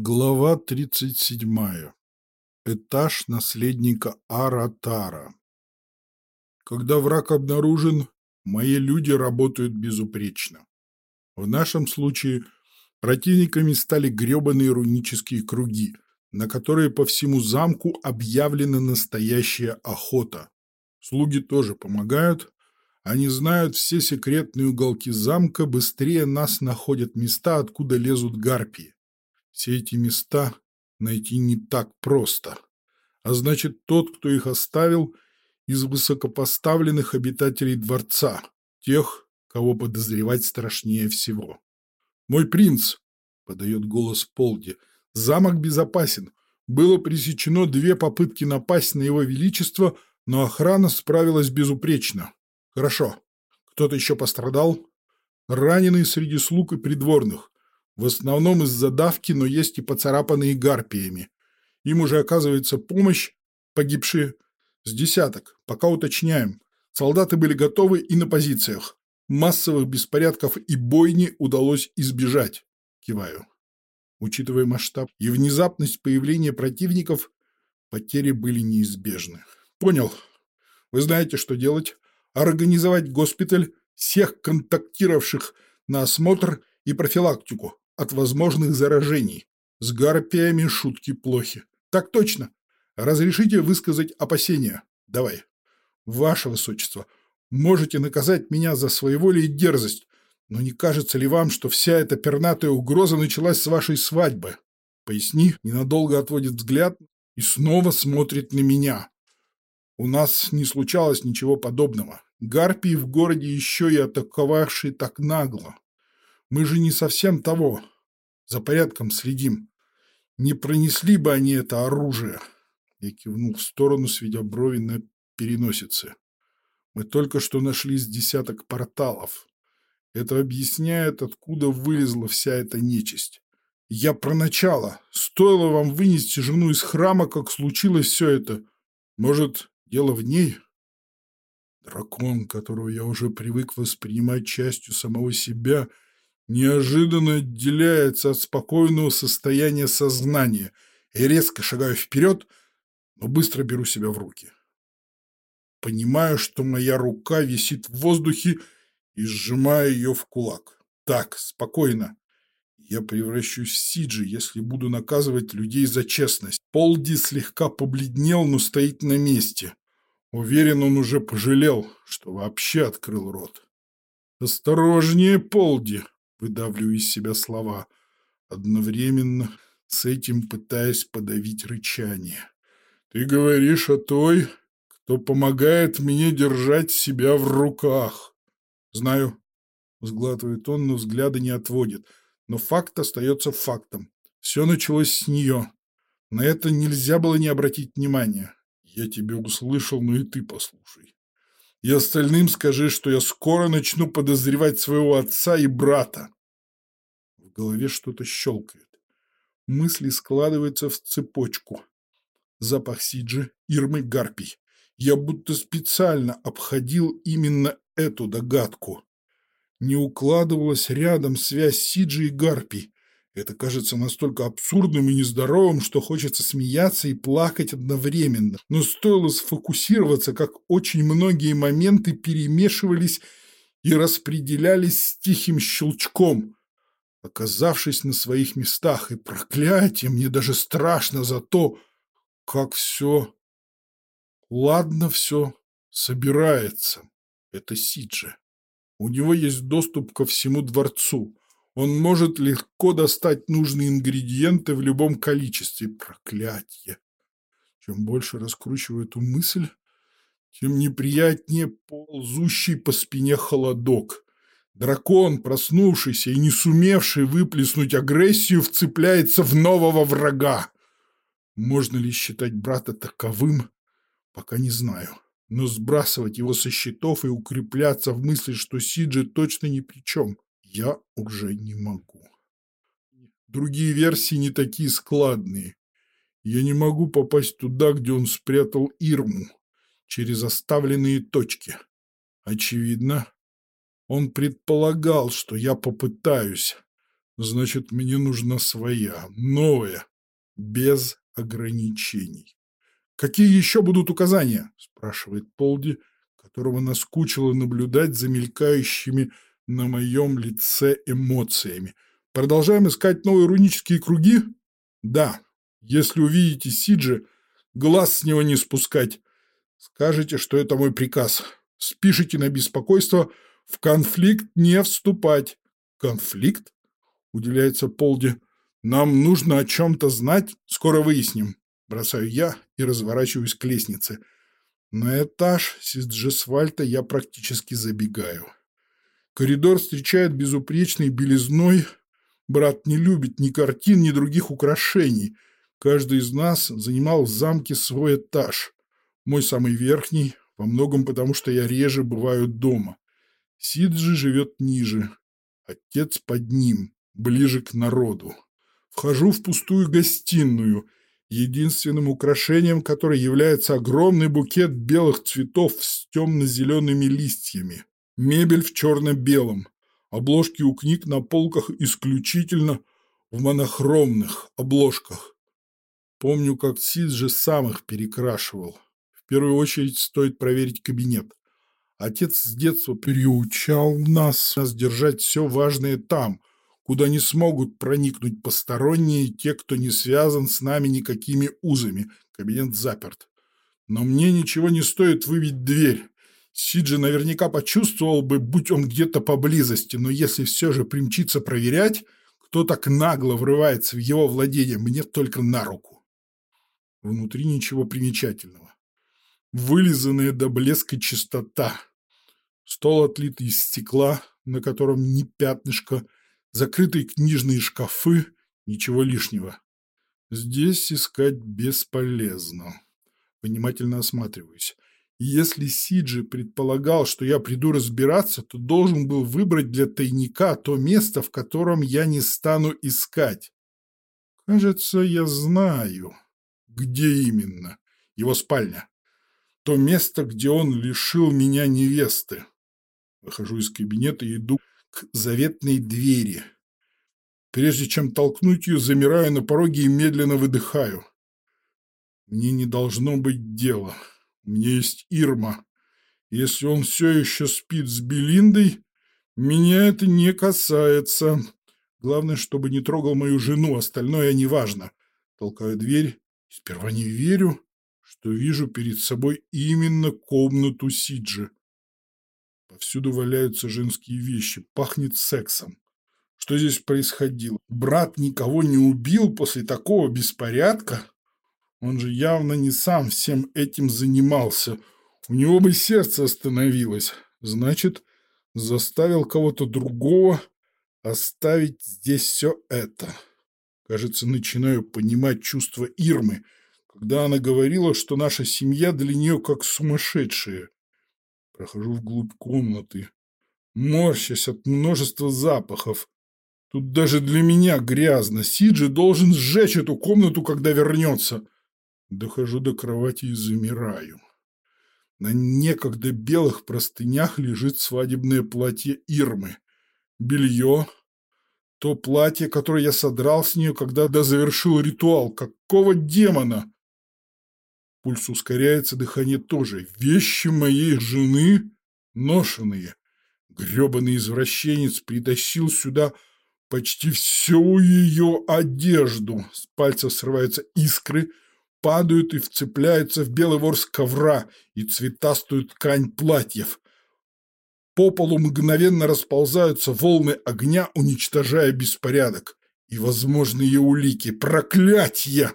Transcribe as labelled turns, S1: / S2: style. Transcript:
S1: Глава 37. Этаж наследника Аратара. Когда враг обнаружен, мои люди работают безупречно. В нашем случае противниками стали гребаные рунические круги, на которые по всему замку объявлена настоящая охота. Слуги тоже помогают. Они знают все секретные уголки замка, быстрее нас находят места, откуда лезут гарпии. Все эти места найти не так просто. А значит, тот, кто их оставил, из высокопоставленных обитателей дворца, тех, кого подозревать страшнее всего. «Мой принц!» — подает голос Полди. «Замок безопасен. Было пресечено две попытки напасть на его величество, но охрана справилась безупречно. Хорошо. Кто-то еще пострадал? Раненый среди слуг и придворных. В основном из-за давки, но есть и поцарапанные гарпиями. Им уже оказывается помощь, погибшие с десяток, пока уточняем. Солдаты были готовы и на позициях. Массовых беспорядков и бойни удалось избежать. Киваю. Учитывая масштаб и внезапность появления противников, потери были неизбежны. Понял. Вы знаете, что делать. Организовать госпиталь, всех контактировавших на осмотр и профилактику от возможных заражений. С гарпиями шутки плохи. Так точно. Разрешите высказать опасения? Давай. Ваше Высочество, можете наказать меня за своеволие и дерзость, но не кажется ли вам, что вся эта пернатая угроза началась с вашей свадьбы? Поясни, ненадолго отводит взгляд и снова смотрит на меня. У нас не случалось ничего подобного. Гарпии в городе еще и атаковавшие так нагло. Мы же не совсем того. За порядком следим. Не пронесли бы они это оружие. Я кивнул в сторону, сведя брови на переносице. Мы только что нашли с десяток порталов. Это объясняет, откуда вылезла вся эта нечисть. Я про начало. Стоило вам вынести жену из храма, как случилось все это. Может, дело в ней? Дракон, которого я уже привык воспринимать частью самого себя — неожиданно отделяется от спокойного состояния сознания и резко шагаю вперед, но быстро беру себя в руки. Понимаю, что моя рука висит в воздухе и сжимаю ее в кулак. Так, спокойно. Я превращусь в Сиджи, если буду наказывать людей за честность. Полди слегка побледнел, но стоит на месте. Уверен, он уже пожалел, что вообще открыл рот. «Осторожнее, Полди!» Выдавливаю из себя слова, одновременно с этим пытаясь подавить рычание. «Ты говоришь о той, кто помогает мне держать себя в руках». «Знаю», — сглатывает он, но взгляда не отводит. Но факт остается фактом. Все началось с нее. На это нельзя было не обратить внимания. Я тебя услышал, но и ты послушай. И остальным скажи, что я скоро начну подозревать своего отца и брата. В голове что-то щелкает. Мысли складываются в цепочку. Запах Сиджи, Ирмы, Гарпий. Я будто специально обходил именно эту догадку. Не укладывалась рядом связь Сиджи и Гарпий. Это кажется настолько абсурдным и нездоровым, что хочется смеяться и плакать одновременно. Но стоило сфокусироваться, как очень многие моменты перемешивались и распределялись с тихим щелчком, оказавшись на своих местах. И проклятие, мне даже страшно за то, как все... Ладно все собирается. Это Сиджи. У него есть доступ ко всему дворцу. Он может легко достать нужные ингредиенты в любом количестве. Проклятье! Чем больше раскручиваю эту мысль, тем неприятнее ползущий по спине холодок. Дракон, проснувшийся и не сумевший выплеснуть агрессию, вцепляется в нового врага. Можно ли считать брата таковым, пока не знаю. Но сбрасывать его со счетов и укрепляться в мысли, что Сиджи точно ни при чем я уже не могу. Другие версии не такие складные. Я не могу попасть туда, где он спрятал Ирму, через оставленные точки. Очевидно, он предполагал, что я попытаюсь. Значит, мне нужна своя, новая, без ограничений. «Какие еще будут указания?» – спрашивает Полди, которого наскучило наблюдать за мелькающими на моем лице эмоциями. «Продолжаем искать новые рунические круги?» «Да. Если увидите Сиджи, глаз с него не спускать. Скажите, что это мой приказ. Спишите на беспокойство, в конфликт не вступать». «Конфликт?» – удивляется Полди. «Нам нужно о чем-то знать, скоро выясним». Бросаю я и разворачиваюсь к лестнице. На этаж Сиджесвальта я практически забегаю. Коридор встречает безупречной белизной. Брат не любит ни картин, ни других украшений. Каждый из нас занимал в замке свой этаж. Мой самый верхний, во многом потому, что я реже бываю дома. Сиджи живет ниже. Отец под ним ближе к народу. Вхожу в пустую гостиную, единственным украшением которой является огромный букет белых цветов с темно-зелеными листьями. Мебель в черно-белом. Обложки у книг на полках исключительно в монохромных обложках. Помню, как Сид же сам их перекрашивал. В первую очередь стоит проверить кабинет. Отец с детства приучал нас, нас держать все важное там, куда не смогут проникнуть посторонние, те, кто не связан с нами никакими узами. Кабинет заперт. Но мне ничего не стоит выбить дверь. Сиджи наверняка почувствовал бы, будь он где-то поблизости, но если все же примчиться проверять, кто так нагло врывается в его владение, мне только на руку. Внутри ничего примечательного. Вылизанная до блеска чистота. Стол отлит из стекла, на котором ни пятнышка – закрытые книжные шкафы, ничего лишнего. Здесь искать бесполезно. Внимательно осматриваюсь. Если Сиджи предполагал, что я приду разбираться, то должен был выбрать для тайника то место, в котором я не стану искать. Кажется, я знаю, где именно. Его спальня. То место, где он лишил меня невесты. Выхожу из кабинета и иду к заветной двери. Прежде чем толкнуть ее, замираю на пороге и медленно выдыхаю. Мне не должно быть дела. Меня есть Ирма. Если он все еще спит с Белиндой, меня это не касается. Главное, чтобы не трогал мою жену, остальное неважно. Толкаю дверь. Сперва не верю, что вижу перед собой именно комнату Сиджи. Повсюду валяются женские вещи, пахнет сексом. Что здесь происходило? Брат никого не убил после такого беспорядка? Он же явно не сам всем этим занимался. У него бы сердце остановилось. Значит, заставил кого-то другого оставить здесь все это. Кажется, начинаю понимать чувства Ирмы, когда она говорила, что наша семья для нее как сумасшедшая. Прохожу вглубь комнаты, морщась от множества запахов. Тут даже для меня грязно. Сиджи должен сжечь эту комнату, когда вернется. Дохожу до кровати и замираю. На некогда белых простынях лежит свадебное платье Ирмы. Белье. То платье, которое я содрал с нее, когда завершил ритуал. Какого демона? Пульс ускоряется, дыхание тоже. Вещи моей жены ношеные. Гребаный извращенец притащил сюда почти всю ее одежду. С пальцев срываются искры, падают и вцепляются в белый ворс ковра и цветастую ткань платьев. По полу мгновенно расползаются волны огня, уничтожая беспорядок и возможные улики. Проклятье!